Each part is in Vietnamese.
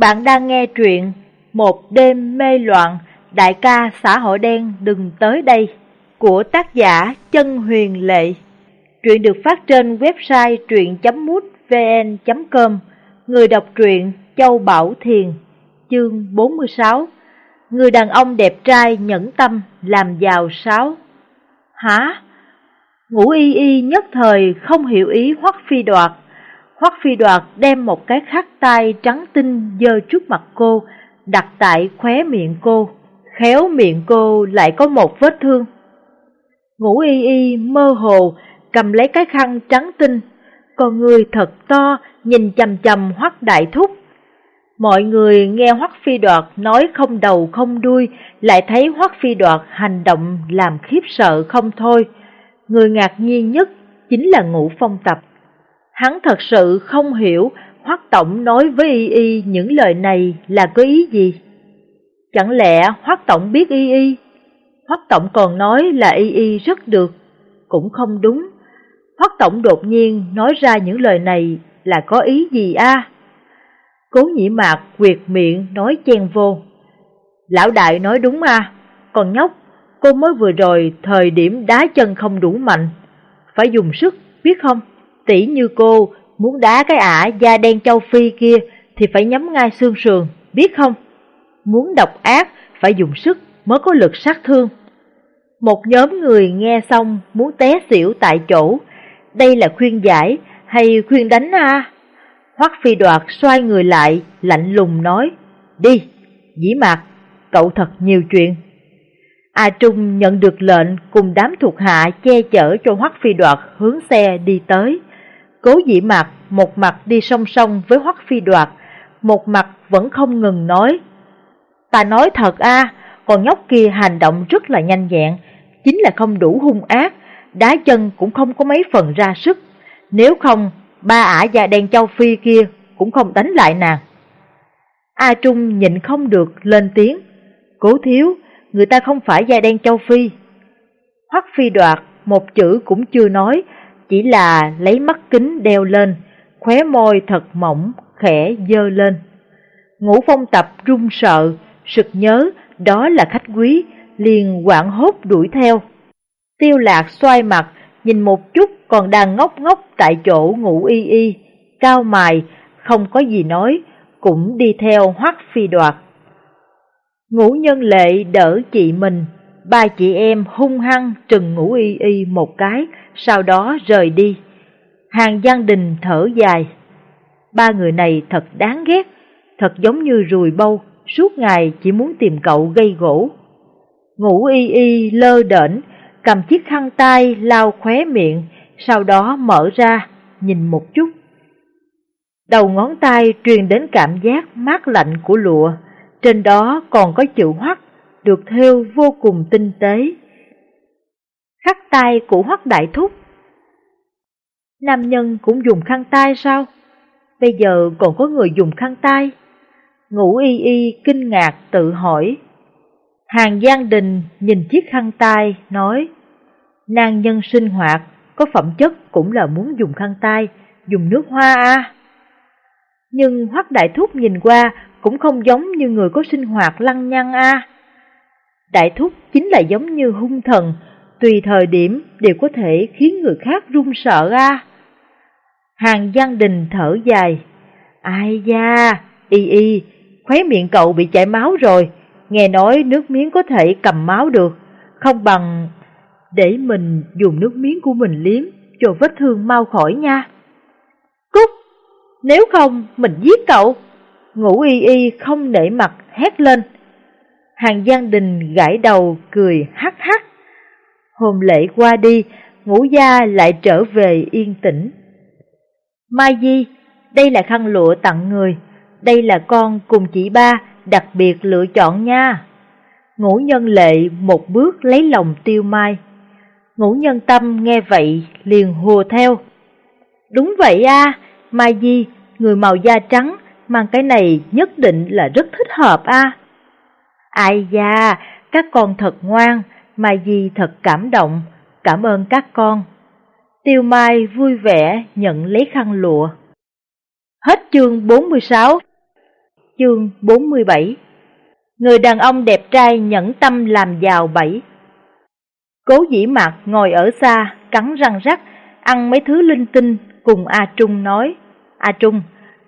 Bạn đang nghe truyện Một đêm mê loạn, đại ca xã hội đen đừng tới đây của tác giả Chân Huyền Lệ. Truyện được phát trên website truyện.mútvn.com Người đọc truyện Châu Bảo Thiền Chương 46 Người đàn ông đẹp trai nhẫn tâm làm giàu sáu Hả? Ngũ y y nhất thời không hiểu ý hoắc phi đoạt Hoắc phi đoạt đem một cái khắc tay trắng tinh dơ trước mặt cô, đặt tại khóe miệng cô, khéo miệng cô lại có một vết thương. Ngũ y y mơ hồ, cầm lấy cái khăn trắng tinh, con người thật to, nhìn chầm chầm Hoắc đại thúc. Mọi người nghe Hoắc phi đoạt nói không đầu không đuôi, lại thấy Hoắc phi đoạt hành động làm khiếp sợ không thôi. Người ngạc nhiên nhất chính là ngũ phong tập. Hắn thật sự không hiểu Hoắc Tổng nói với Y Y những lời này là có ý gì. Chẳng lẽ Hoắc Tổng biết Y Y? Hoắc Tổng còn nói là Y Y rất được, cũng không đúng. Hoắc Tổng đột nhiên nói ra những lời này là có ý gì a? Cố nhĩ mạc quyệt miệng nói chen vô. Lão đại nói đúng à, còn nhóc, cô mới vừa rồi thời điểm đá chân không đủ mạnh, phải dùng sức, biết không? Tỷ như cô muốn đá cái ả da đen châu Phi kia thì phải nhắm ngay xương sườn, biết không? Muốn độc ác phải dùng sức mới có lực sát thương. Một nhóm người nghe xong muốn té xỉu tại chỗ, đây là khuyên giải hay khuyên đánh a? À? Hoắc Phi Đoạt xoay người lại, lạnh lùng nói, đi, dĩ mạc, cậu thật nhiều chuyện. A Trung nhận được lệnh cùng đám thuộc hạ che chở cho Hoắc Phi Đoạt hướng xe đi tới. Cố dĩ mạc một mặt đi song song với Hoắc Phi Đoạt, một mặt vẫn không ngừng nói. Ta nói thật a, còn nhóc kia hành động rất là nhanh nhẹn, chính là không đủ hung ác, đá chân cũng không có mấy phần ra sức. Nếu không, ba ả da đen châu Phi kia cũng không đánh lại nàng. A Trung nhịn không được lên tiếng, cố thiếu, người ta không phải da đen châu Phi. Hoắc Phi Đoạt một chữ cũng chưa nói, chỉ là lấy mắt kính đeo lên, khóe môi thật mỏng, khẽ dơ lên. Ngũ phong tập run sợ, sực nhớ đó là khách quý, liền quảng hốt đuổi theo. Tiêu lạc xoay mặt, nhìn một chút còn đang ngốc ngốc tại chỗ ngủ y y, cao mài, không có gì nói, cũng đi theo hoắc phi đoạt. Ngũ nhân lệ đỡ chị mình, ba chị em hung hăng trừng ngủ y y một cái, sau đó rời đi. Hàng Giang Đình thở dài. Ba người này thật đáng ghét, thật giống như rùi bâu, suốt ngày chỉ muốn tìm cậu gây gỗ. Ngủ y y lơ đễnh, cầm chiếc khăn tay lau khóe miệng, sau đó mở ra, nhìn một chút. Đầu ngón tay truyền đến cảm giác mát lạnh của lụa, trên đó còn có chữ hoắc, được thêu vô cùng tinh tế. Khắc tay của hoắc đại thúc. Nam nhân cũng dùng khăn tay sao? Bây giờ còn có người dùng khăn tay. Ngũ y y kinh ngạc tự hỏi. Hàng Giang Đình nhìn chiếc khăn tay, nói, Nàng nhân sinh hoạt, có phẩm chất cũng là muốn dùng khăn tay, dùng nước hoa à. Nhưng Hoắc Đại Thúc nhìn qua cũng không giống như người có sinh hoạt lăng nhăng a. Đại Thúc chính là giống như hung thần, tùy thời điểm đều có thể khiến người khác run sợ a. Hàng Giang Đình thở dài, ai da, y y, khóe miệng cậu bị chảy máu rồi, nghe nói nước miếng có thể cầm máu được, không bằng để mình dùng nước miếng của mình liếm cho vết thương mau khỏi nha. Cút, nếu không mình giết cậu. Ngũ y y không nể mặt hét lên. Hàng Giang Đình gãi đầu cười hắc hắc. Hôm lễ qua đi, ngũ gia lại trở về yên tĩnh. Mai Di, đây là khăn lụa tặng người, đây là con cùng chị ba đặc biệt lựa chọn nha. Ngũ nhân lệ một bước lấy lòng tiêu mai. Ngũ nhân tâm nghe vậy liền hùa theo. Đúng vậy a, Mai Di, người màu da trắng, mang cái này nhất định là rất thích hợp a. Ai da, các con thật ngoan, Mai Di thật cảm động, cảm ơn các con. Tiêu Mai vui vẻ nhận lấy khăn lụa. Hết chương 46 Chương 47 Người đàn ông đẹp trai nhẫn tâm làm giàu bảy Cố dĩ mạc ngồi ở xa, cắn răng rắc, ăn mấy thứ linh tinh cùng A Trung nói A Trung,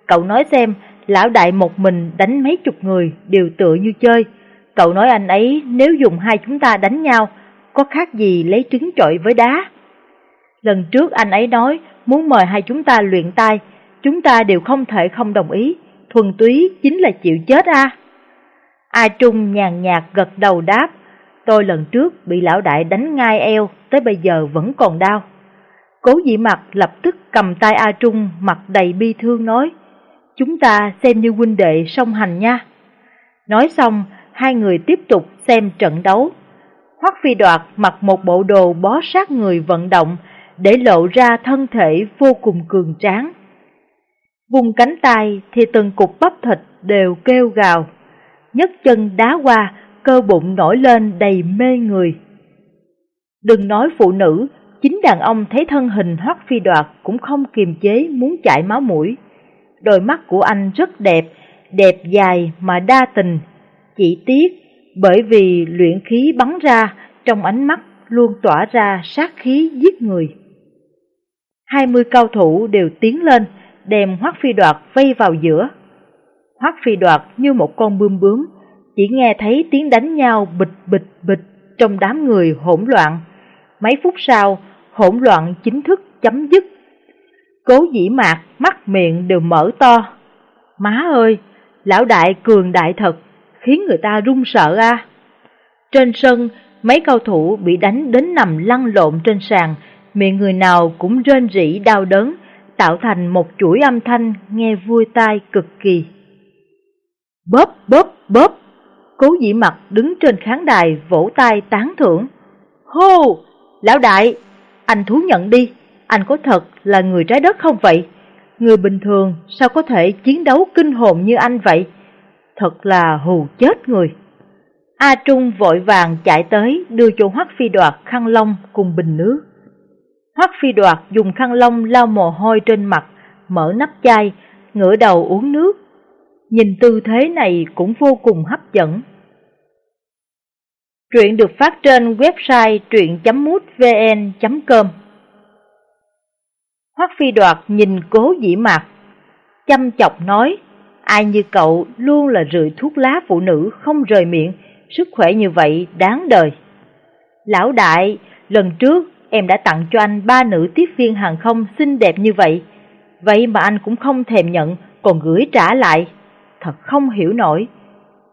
cậu nói xem, lão đại một mình đánh mấy chục người đều tựa như chơi. Cậu nói anh ấy nếu dùng hai chúng ta đánh nhau, có khác gì lấy trứng trọi với đá. Lần trước anh ấy nói muốn mời hai chúng ta luyện tay, chúng ta đều không thể không đồng ý, thuần túy chính là chịu chết a. A Trung nhàn nhạt gật đầu đáp, tôi lần trước bị lão đại đánh ngai eo, tới bây giờ vẫn còn đau. Cố dĩ mặt lập tức cầm tay A Trung mặt đầy bi thương nói, chúng ta xem như huynh đệ song hành nha. Nói xong, hai người tiếp tục xem trận đấu. Hoắc Phi Đoạt mặc một bộ đồ bó sát người vận động để lộ ra thân thể vô cùng cường tráng. Vùng cánh tay thì từng cục bắp thịt đều kêu gào, nhấc chân đá qua, cơ bụng nổi lên đầy mê người. Đừng nói phụ nữ, chính đàn ông thấy thân hình Hoắc Phi Đoạt cũng không kiềm chế muốn chảy máu mũi. Đôi mắt của anh rất đẹp, đẹp dài mà đa tình, chỉ tiếc bởi vì luyện khí bắn ra trong ánh mắt luôn tỏa ra sát khí giết người. Hai mươi cao thủ đều tiến lên, đem Hoắc Phi Đoạt vây vào giữa. Hoắc Phi Đoạt như một con bươm bướm, chỉ nghe thấy tiếng đánh nhau bịch bịch bịch trong đám người hỗn loạn. Mấy phút sau, hỗn loạn chính thức chấm dứt. Cố dĩ mạc, mắt miệng đều mở to. Má ơi, lão đại cường đại thật, khiến người ta run sợ a. Trên sân, mấy cao thủ bị đánh đến nằm lăn lộn trên sàn, miệng người nào cũng rên rỉ đau đớn, tạo thành một chuỗi âm thanh nghe vui tai cực kỳ. Bóp bóp bóp, cố dĩ mặt đứng trên khán đài vỗ tay tán thưởng. Hô, lão đại, anh thú nhận đi, anh có thật là người trái đất không vậy? Người bình thường sao có thể chiến đấu kinh hồn như anh vậy? Thật là hù chết người. A Trung vội vàng chạy tới đưa cho Hoắc Phi Đoạt khăn lông cùng bình nước. Hoắc Phi Đoạt dùng khăn lông lau mồ hôi trên mặt, mở nắp chai, ngửa đầu uống nước. Nhìn tư thế này cũng vô cùng hấp dẫn. Truyện được phát trên website truyện.mútvn.com Hoắc Phi Đoạt nhìn cố dĩ mạc, chăm chọc nói, ai như cậu luôn là rưỡi thuốc lá phụ nữ không rời miệng, sức khỏe như vậy đáng đời. Lão đại, lần trước em đã tặng cho anh ba nữ tiếp viên hàng không xinh đẹp như vậy, vậy mà anh cũng không thèm nhận, còn gửi trả lại. Thật không hiểu nổi,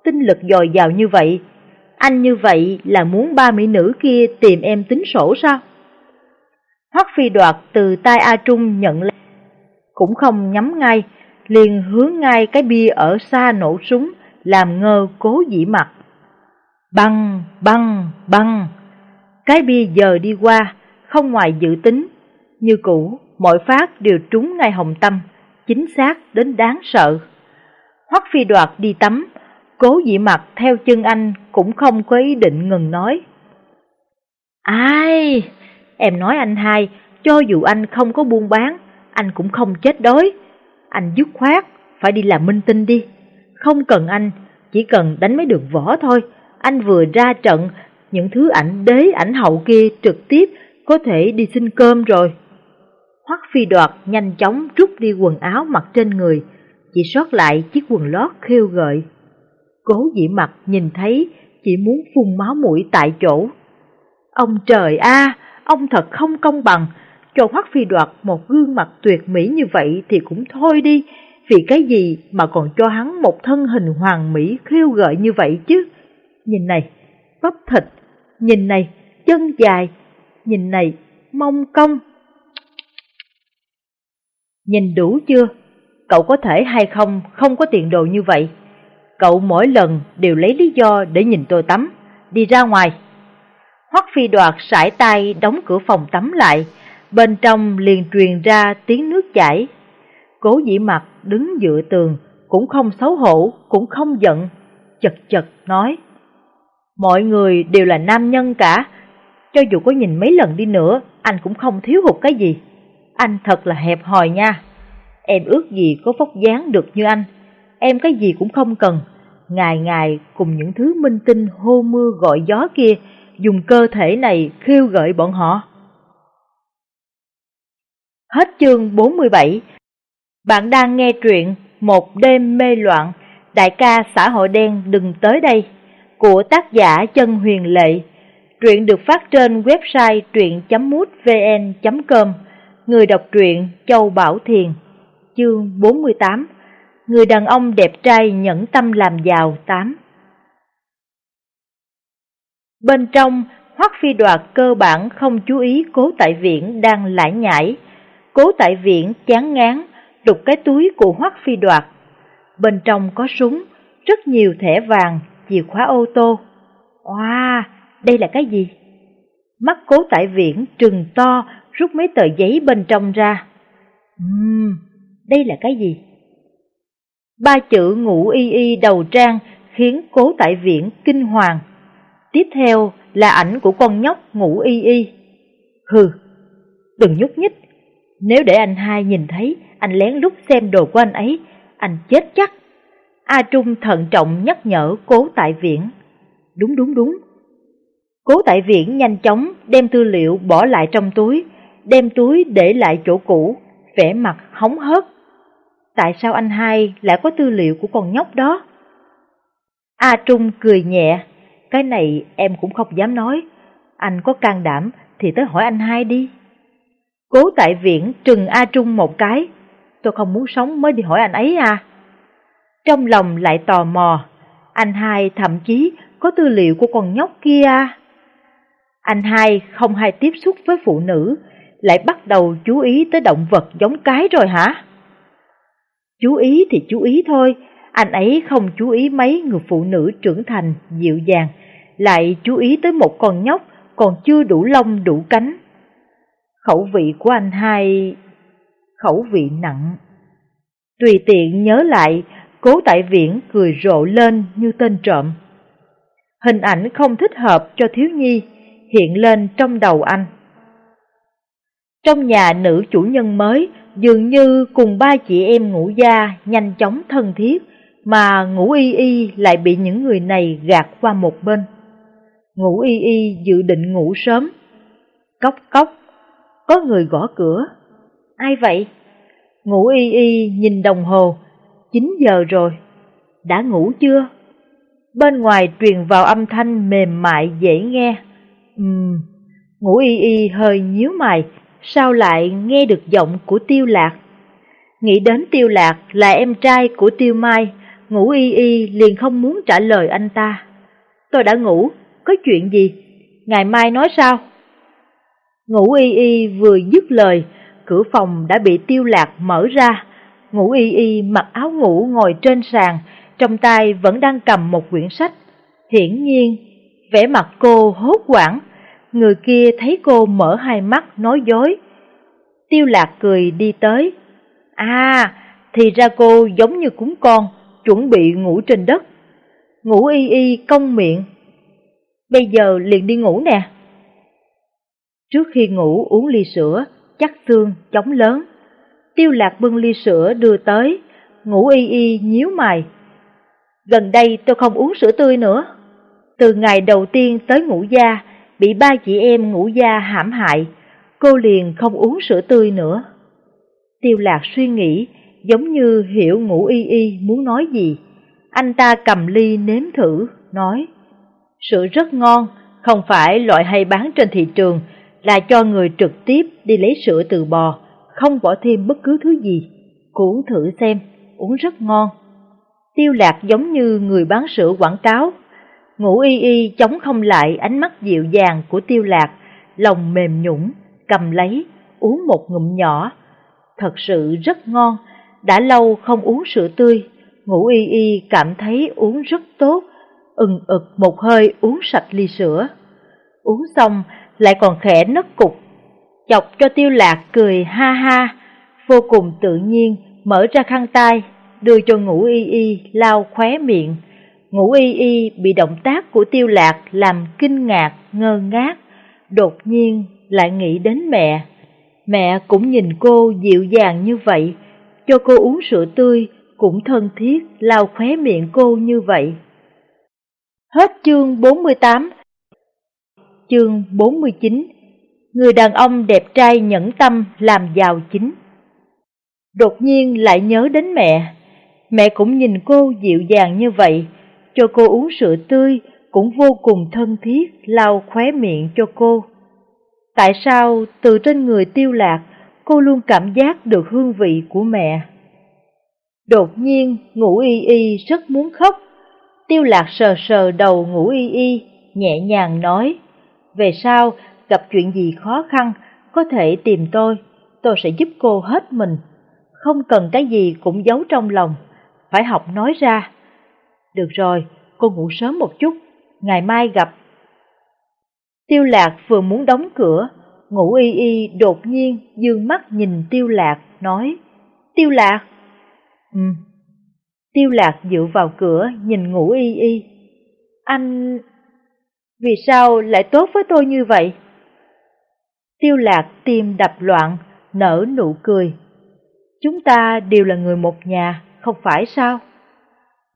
tinh lực dồi dào như vậy, anh như vậy là muốn ba mỹ nữ kia tìm em tính sổ sao? Hoắc phi đoạt từ tay A Trung nhận lấy, cũng không nhắm ngay, liền hướng ngay cái bia ở xa nổ súng, làm ngơ cố dĩ mặt. Băng, băng, băng. Cái bia giờ đi qua, không ngoài dự tính. Như cũ, mọi phát đều trúng ngay hồng tâm, chính xác đến đáng sợ. Hoắc phi đoạt đi tắm, cố dĩ mặt theo chân anh cũng không có ý định ngừng nói. Ai, em nói anh hai, cho dù anh không có buôn bán, anh cũng không chết đói. Anh dứt khoát, phải đi làm minh tinh đi. Không cần anh, chỉ cần đánh mấy đường võ thôi. Anh vừa ra trận, những thứ ảnh đế ảnh hậu kia trực tiếp có thể đi xin cơm rồi. Hoắc phi đoạt nhanh chóng rút đi quần áo mặc trên người, chỉ sót lại chiếc quần lót khêu gợi. Cố dĩ mặt nhìn thấy, chỉ muốn phun máu mũi tại chỗ. Ông trời a, ông thật không công bằng, cho Hoắc Phi đoạt một gương mặt tuyệt mỹ như vậy thì cũng thôi đi, vì cái gì mà còn cho hắn một thân hình hoàng mỹ khiêu gợi như vậy chứ? Nhìn này, bắp thịt, nhìn này, chân dài, nhìn này, mông cong Nhìn đủ chưa? Cậu có thể hay không không có tiền đồ như vậy? Cậu mỗi lần đều lấy lý do để nhìn tôi tắm, đi ra ngoài. Hoắc phi đoạt sải tay đóng cửa phòng tắm lại, bên trong liền truyền ra tiếng nước chảy. Cố dĩ mặt đứng dựa tường, cũng không xấu hổ, cũng không giận, chật chật nói. Mọi người đều là nam nhân cả, cho dù có nhìn mấy lần đi nữa, anh cũng không thiếu hụt cái gì. Anh thật là hẹp hòi nha. Em ước gì có phóc dáng được như anh. em cái gì cũng không cần. Ngày ngày cùng những thứ minh tinh hô mưa gọi gió kia, dùng cơ thể này khiêu gợi bọn họ. Hết chương 47 Bạn đang nghe truyện Một đêm mê loạn, đại ca xã hội đen đừng tới đây, của tác giả chân huyền lệ. Truyện được phát trên website truyện.mútvn.com Người đọc truyện Châu Bảo Thiền. Chương 48 Người đàn ông đẹp trai nhẫn tâm làm giàu 8 Bên trong, Hoắc Phi Đoạt cơ bản không chú ý cố tại viện đang lải nhải. Cố tại viện chán ngán, đục cái túi của Hoắc Phi Đoạt. Bên trong có súng, rất nhiều thẻ vàng, chìa khóa ô tô. Wow, đây là cái gì? Mắt cố tại viện trừng to, rút mấy tờ giấy bên trong ra. Uhm, đây là cái gì? Ba chữ ngủ y y đầu trang khiến cố tại viện kinh hoàng. Tiếp theo là ảnh của con nhóc ngủ y y. Hừ, đừng nhúc nhích. Nếu để anh hai nhìn thấy, anh lén lút xem đồ của anh ấy, anh chết chắc. A Trung thận trọng nhắc nhở cố tại viện. Đúng đúng đúng. Cố tại viện nhanh chóng đem tư liệu bỏ lại trong túi, đem túi để lại chỗ cũ, vẻ mặt hóng hớt. Tại sao anh hai lại có tư liệu của con nhóc đó? A Trung cười nhẹ, cái này em cũng không dám nói, anh có can đảm thì tới hỏi anh hai đi. Cố tại viện trừng A Trung một cái, tôi không muốn sống mới đi hỏi anh ấy à. Trong lòng lại tò mò, anh hai thậm chí có tư liệu của con nhóc kia. Anh hai không hay tiếp xúc với phụ nữ, lại bắt đầu chú ý tới động vật giống cái rồi hả? Chú ý thì chú ý thôi, anh ấy không chú ý mấy người phụ nữ trưởng thành, dịu dàng, lại chú ý tới một con nhóc còn chưa đủ lông đủ cánh. Khẩu vị của anh hai... khẩu vị nặng. Tùy tiện nhớ lại, cố tại viễn cười rộ lên như tên trộm. Hình ảnh không thích hợp cho thiếu nhi hiện lên trong đầu anh. Trong nhà nữ chủ nhân mới, dường như cùng ba chị em ngủ gia nhanh chóng thân thiết, mà ngủ y y lại bị những người này gạt qua một bên. Ngủ y y dự định ngủ sớm. Cốc cốc, có người gõ cửa. Ai vậy? Ngủ y y nhìn đồng hồ, 9 giờ rồi. Đã ngủ chưa? Bên ngoài truyền vào âm thanh mềm mại dễ nghe. Ừm, ngủ y y hơi nhíu mày, sao lại nghe được giọng của tiêu lạc? Nghĩ đến tiêu lạc là em trai của tiêu mai, ngủ y y liền không muốn trả lời anh ta. Tôi đã ngủ, có chuyện gì? Ngày mai nói sao? Ngũ y y vừa dứt lời, cửa phòng đã bị tiêu lạc mở ra. Ngũ y y mặc áo ngủ ngồi trên sàn, trong tay vẫn đang cầm một quyển sách. Hiển nhiên, vẻ mặt cô hốt hoảng, người kia thấy cô mở hai mắt nói dối. Tiêu lạc cười đi tới. À, thì ra cô giống như cúng con, chuẩn bị ngủ trên đất. Ngủ y y cong miệng. Bây giờ liền đi ngủ nè. Trước khi ngủ uống ly sữa, chắc xương, chống lớn. Tiêu lạc bưng ly sữa đưa tới, ngủ y y nhíu mày. Gần đây tôi không uống sữa tươi nữa. Từ ngày đầu tiên tới ngủ gia, bị ba chị em ngủ gia hãm hại, cô liền không uống sữa tươi nữa. Tiêu lạc suy nghĩ, giống như hiểu ngủ y y muốn nói gì. Anh ta cầm ly nếm thử, nói, sữa rất ngon, không phải loại hay bán trên thị trường, là cho người trực tiếp đi lấy sữa từ bò, không bỏ thêm bất cứ thứ gì. Cô uống thử xem, uống rất ngon. Tiêu lạc giống như người bán sữa quảng cáo. Ngủ y y chống không lại ánh mắt dịu dàng của tiêu lạc, lòng mềm nhũng, cầm lấy, uống một ngụm nhỏ. Thật sự rất ngon, đã lâu không uống sữa tươi, ngủ y y cảm thấy uống rất tốt, ừng ực một hơi uống sạch ly sữa. Uống xong lại còn khẽ nấc cục, chọc cho tiêu lạc cười ha ha, vô cùng tự nhiên mở ra khăn tay, đưa cho ngũ y y lau khóe miệng. ngũ y y bị động tác của tiêu lạc làm kinh ngạc, ngơ ngác, đột nhiên lại nghĩ đến mẹ. Mẹ cũng nhìn cô dịu dàng như vậy, cho cô uống sữa tươi, cũng thân thiết lau khóe miệng cô như vậy. Hết chương 48 Chương 49 Người đàn ông đẹp trai nhẫn tâm làm giàu chính. Đột nhiên lại nhớ đến mẹ. Mẹ cũng nhìn cô dịu dàng như vậy, Cho cô uống sữa tươi Cũng vô cùng thân thiết, lau khóe miệng cho cô. Tại sao từ trên người tiêu lạc, Cô luôn cảm giác được hương vị của mẹ? Đột nhiên ngủ y y rất muốn khóc. Tiêu lạc sờ sờ đầu ngủ y y, Nhẹ nhàng nói về sau gặp chuyện gì khó khăn Có thể tìm tôi Tôi sẽ giúp cô hết mình. Không cần cái gì cũng giấu trong lòng Phải học nói ra. Được rồi, cô ngủ sớm một chút Ngày mai gặp. Tiêu lạc vừa muốn đóng cửa Ngủ y y đột nhiên dương mắt nhìn tiêu lạc Nói Tiêu lạc. Ừ. Tiêu lạc dựa vào cửa nhìn ngủ y y. Anh... Vì sao lại tốt với tôi như vậy? Tiêu lạc tim đập loạn, nở nụ cười. Chúng ta đều là người một nhà, không phải sao?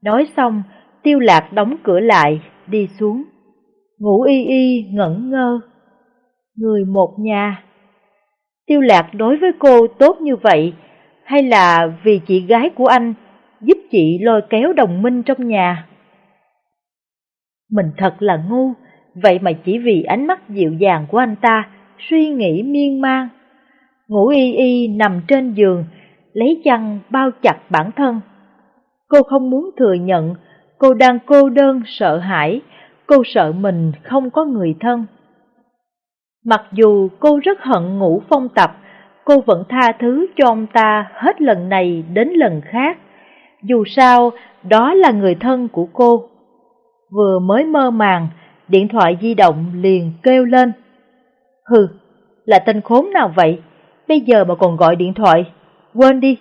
Nói xong, tiêu lạc đóng cửa lại, đi xuống. Ngủ y y ngẩn ngơ. Người một nhà. Tiêu lạc đối với cô tốt như vậy, hay là vì chị gái của anh giúp chị lôi kéo đồng minh trong nhà? Mình thật là ngu, vậy mà chỉ vì ánh mắt dịu dàng của anh ta suy nghĩ miên man. Ngủ y y nằm trên giường, lấy chăn bao chặt bản thân. Cô không muốn thừa nhận, cô đang cô đơn sợ hãi, cô sợ mình không có người thân. Mặc dù cô rất hận ngủ phong tập, cô vẫn tha thứ cho ông ta hết lần này đến lần khác. Dù sao, đó là người thân của cô. Vừa mới mơ màng, điện thoại di động liền kêu lên. Hừ, là tên khốn nào vậy? Bây giờ mà còn gọi điện thoại. Quên đi,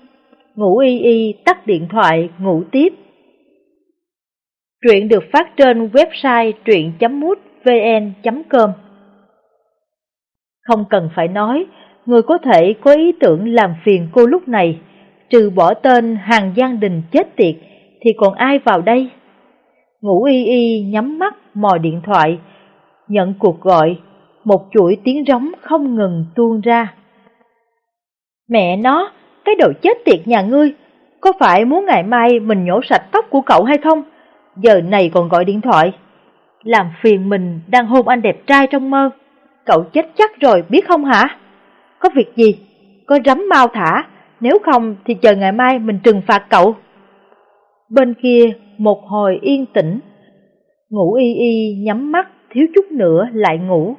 ngủ y y tắt điện thoại, ngủ tiếp. Truyện được phát trên website truyện.mútvn.com Không cần phải nói, người có thể có ý tưởng làm phiền cô lúc này, trừ bỏ tên hàng Giang Đình chết tiệt, thì còn ai vào đây? Ngủ y y nhắm mắt mò điện thoại, nhận cuộc gọi một chuỗi tiếng rống không ngừng tuôn ra. Mẹ nó, cái đồ chết tiệt nhà ngươi, có phải muốn ngày mai mình nhổ sạch tóc của cậu hay không? Giờ này còn gọi điện thoại. Làm phiền mình đang hôn anh đẹp trai trong mơ. Cậu chết chắc rồi biết không hả? Có việc gì? Có rắm mau thả, nếu không thì chờ ngày mai mình trừng phạt cậu. Bên kia một hồi yên tĩnh, ngủ y y nhắm mắt thiếu chút nữa lại ngủ.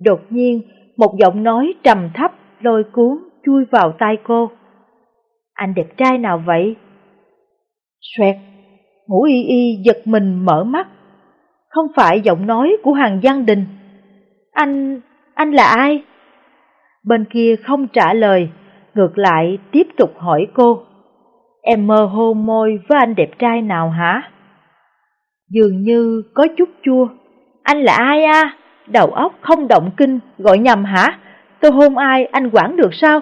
Đột nhiên, một giọng nói trầm thấp lôi cuốn chui vào tai cô. Anh đẹp trai nào vậy? Xoẹt, ngủ y y giật mình mở mắt. Không phải giọng nói của hàng Giang Đình. Anh, anh là ai? Bên kia không trả lời, ngược lại tiếp tục hỏi cô. Em mơ hôn môi với anh đẹp trai nào hả? Dường như có chút chua. Anh là ai à? Đầu óc không động kinh, gọi nhầm hả? Tôi hôn ai, anh quản được sao?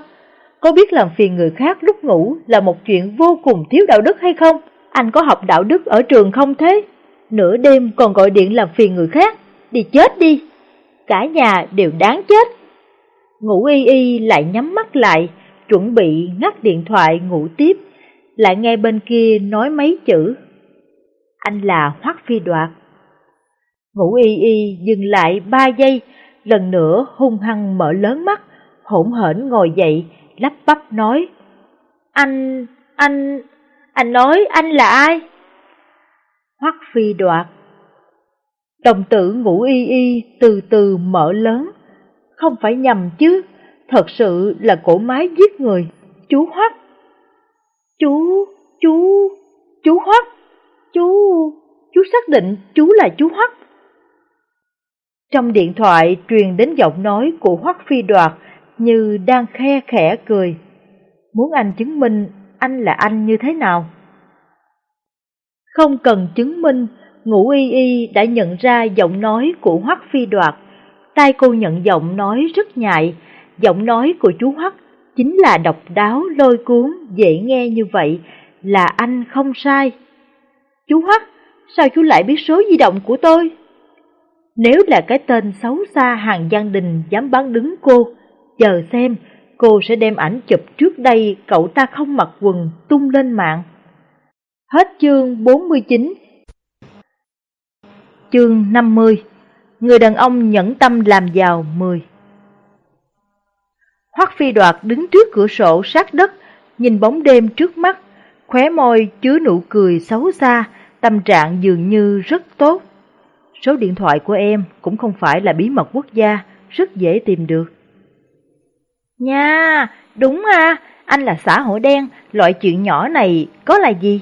Có biết làm phiền người khác lúc ngủ là một chuyện vô cùng thiếu đạo đức hay không? Anh có học đạo đức ở trường không thế? Nửa đêm còn gọi điện làm phiền người khác, đi chết đi. Cả nhà đều đáng chết. Ngủ y y lại nhắm mắt lại, chuẩn bị ngắt điện thoại ngủ tiếp, lại nghe bên kia nói mấy chữ. Anh là Hoắc Phi Đoạt. Ngũ y y dừng lại ba giây, lần nữa hung hăng mở lớn mắt, hỗn hển ngồi dậy, lắp bắp nói. Anh, anh, anh nói anh là ai? Hoắc phi đoạt. Đồng tử ngũ y y từ từ mở lớn, không phải nhầm chứ, thật sự là cổ máy giết người, chú Hoắc. Chú, chú, chú Hoắc, chú, chú xác định chú là chú Hoắc. Trong điện thoại truyền đến giọng nói của Hoắc Phi Đoạt như đang khe khẽ cười. Muốn anh chứng minh anh là anh như thế nào? Không cần chứng minh, ngũ y y đã nhận ra giọng nói của Hoắc Phi Đoạt. Tai cô nhận giọng nói rất nhạy, giọng nói của chú Hoắc chính là độc đáo lôi cuốn, dễ nghe như vậy, là anh không sai. Chú Hoắc, sao chú lại biết số di động của tôi? Nếu là cái tên xấu xa hàng gian Đình dám bán đứng cô, chờ xem cô sẽ đem ảnh chụp trước đây cậu ta không mặc quần tung lên mạng. Hết chương 49 Chương 50 Người đàn ông nhẫn tâm làm giàu 10 Hoắc Phi Đoạt đứng trước cửa sổ sát đất, nhìn bóng đêm trước mắt, khóe môi chứa nụ cười xấu xa, tâm trạng dường như rất tốt. Số điện thoại của em cũng không phải là bí mật quốc gia, rất dễ tìm được. Nha, đúng à, anh là xã hội đen, loại chuyện nhỏ này có là gì?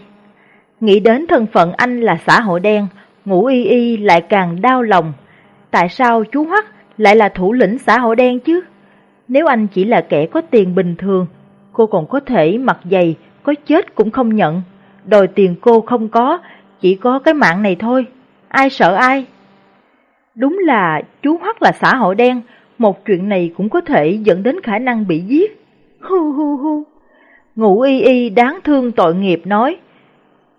Nghĩ đến thân phận anh là xã hội đen, ngủ y y lại càng đau lòng. Tại sao chú Hoắc lại là thủ lĩnh xã hội đen chứ? Nếu anh chỉ là kẻ có tiền bình thường, cô còn có thể mặc giày, có chết cũng không nhận. Đòi tiền cô không có, chỉ có cái mạng này thôi. Ai sợ ai? Đúng là chú Hoắc là xã hội đen, một chuyện này cũng có thể dẫn đến khả năng bị giết. Hu hu hu. Ngụ y y đáng thương tội nghiệp nói.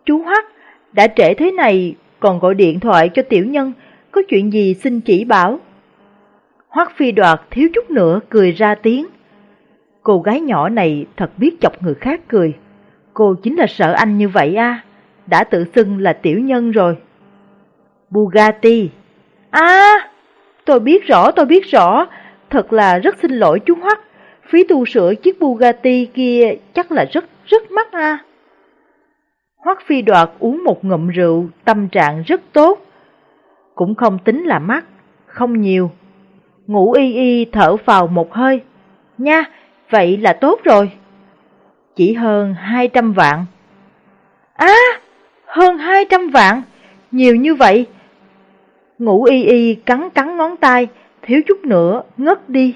Chú Hoắc, đã trễ thế này còn gọi điện thoại cho tiểu nhân, có chuyện gì xin chỉ bảo. Hoắc phi đoạt thiếu chút nữa cười ra tiếng. Cô gái nhỏ này thật biết chọc người khác cười. Cô chính là sợ anh như vậy à, đã tự xưng là tiểu nhân rồi. Bugatti. À, tôi biết rõ, tôi biết rõ, thật là rất xin lỗi chú Hoắc. Phí tu sửa chiếc Bugatti kia chắc là rất rất mắc à. Hoắc phi đoạt uống một ngụm rượu, tâm trạng rất tốt. Cũng không tính là mắc, không nhiều. Ngủ y y thở vào một hơi. Nha, vậy là tốt rồi. Chỉ hơn 200 vạn. À, hơn 200 vạn, nhiều như vậy. Ngủ y y cắn cắn ngón tay, thiếu chút nữa ngất đi.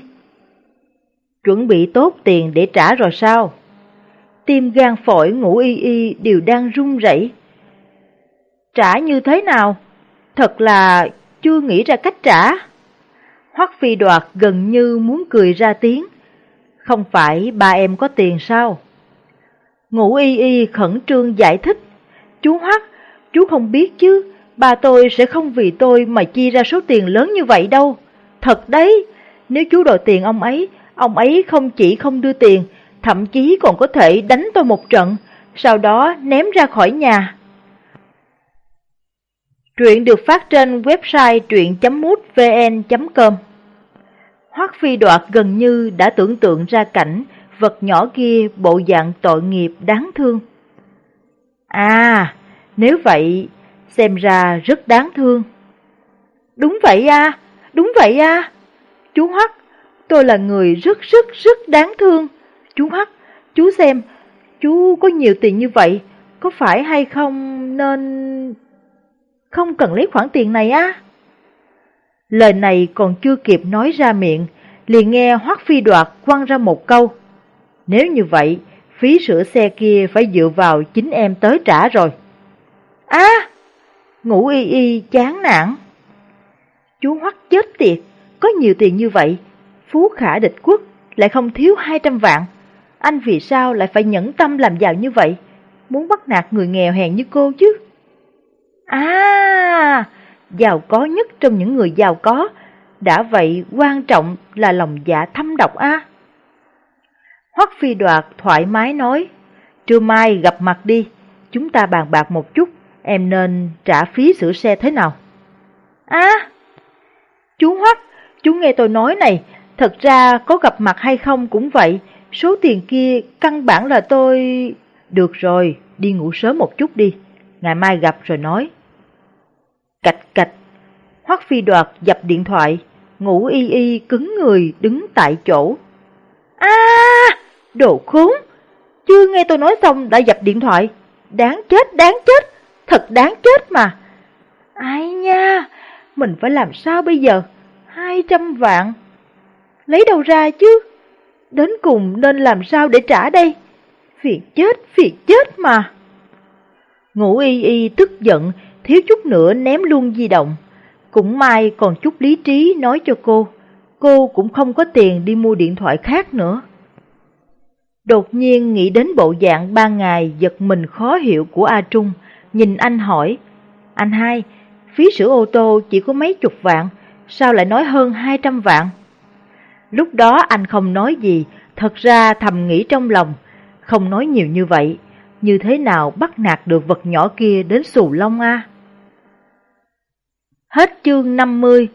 Chuẩn bị tốt tiền để trả rồi sao? Tim gan phổi ngủ y y đều đang run rẩy. Trả như thế nào? Thật là chưa nghĩ ra cách trả. Hoắc phi đoạt gần như muốn cười ra tiếng. Không phải ba em có tiền sao? Ngũ y y khẩn trương giải thích. Chú Hoắc, chú không biết chứ, bà tôi sẽ không vì tôi mà chi ra số tiền lớn như vậy đâu. Thật đấy, nếu chú đòi tiền ông ấy, ông ấy không chỉ không đưa tiền, thậm chí còn có thể đánh tôi một trận, sau đó ném ra khỏi nhà. Truyện được phát trên website truyện.mútvn.com Hoắc Phi Đoạt gần như đã tưởng tượng ra cảnh vật nhỏ kia bộ dạng tội nghiệp đáng thương. À, nếu vậy, xem ra rất đáng thương. Đúng vậy à, đúng vậy à. Chú Hoắc, tôi là người rất rất rất đáng thương. Chú Hắc, chú xem, chú có nhiều tiền như vậy, có phải hay không nên... Không cần lấy khoản tiền này á? Lời này còn chưa kịp nói ra miệng, liền nghe Hoắc Phi Đoạt quăng ra một câu. Nếu như vậy, phí sửa xe kia phải dựa vào chính em tới trả rồi. À, ngủ y y chán nản. Chú Hoắc chết tiệt, có nhiều tiền như vậy, phú khả địch quốc lại không thiếu 200 vạn anh vì sao lại phải nhẫn tâm làm giàu như vậy? Muốn bắt nạt người nghèo hèn như cô chứ? À, giàu có nhất trong những người giàu có, đã vậy quan trọng là lòng dạ thâm độc a. À? Hoắc phi đoạt thoải mái nói, trưa mai gặp mặt đi, chúng ta bàn bạc một chút, em nên trả phí sửa xe thế nào? À, chú Hoắc, chú nghe tôi nói này, thật ra có gặp mặt hay không cũng vậy, Số tiền kia căn bản là tôi... Được rồi, đi ngủ sớm một chút đi, ngày mai gặp rồi nói. Cạch cạch, Hoắc Phi đoạt dập điện thoại, ngủ y y cứng người đứng tại chỗ. a đồ khốn, chưa nghe tôi nói xong đã dập điện thoại. Đáng chết, đáng chết, thật đáng chết mà. Ai nha, mình phải làm sao bây giờ? Hai trăm vạn. Lấy đâu ra chứ? Đến cùng nên làm sao để trả đây? Phiền chết, phiền chết mà. ngủ y y tức giận, thiếu chút nữa ném luôn di động. Cũng may còn chút lý trí nói cho cô, cô cũng không có tiền đi mua điện thoại khác nữa. Đột nhiên nghĩ đến bộ dạng ba ngày giật mình khó hiểu của A Trung, nhìn anh hỏi, anh hai, phí sửa ô tô chỉ có mấy chục vạn, sao lại nói hơn hai trăm vạn? Lúc đó anh không nói gì, thật ra thầm nghĩ trong lòng, không nói nhiều như vậy, như thế nào bắt nạt được vật nhỏ kia đến xù lông a? Hết chương 50